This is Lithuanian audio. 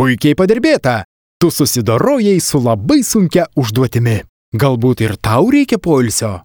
Puikiai padirbėta. Tu susidorojai su labai sunkia užduotimi. Galbūt ir tau reikia poilsio?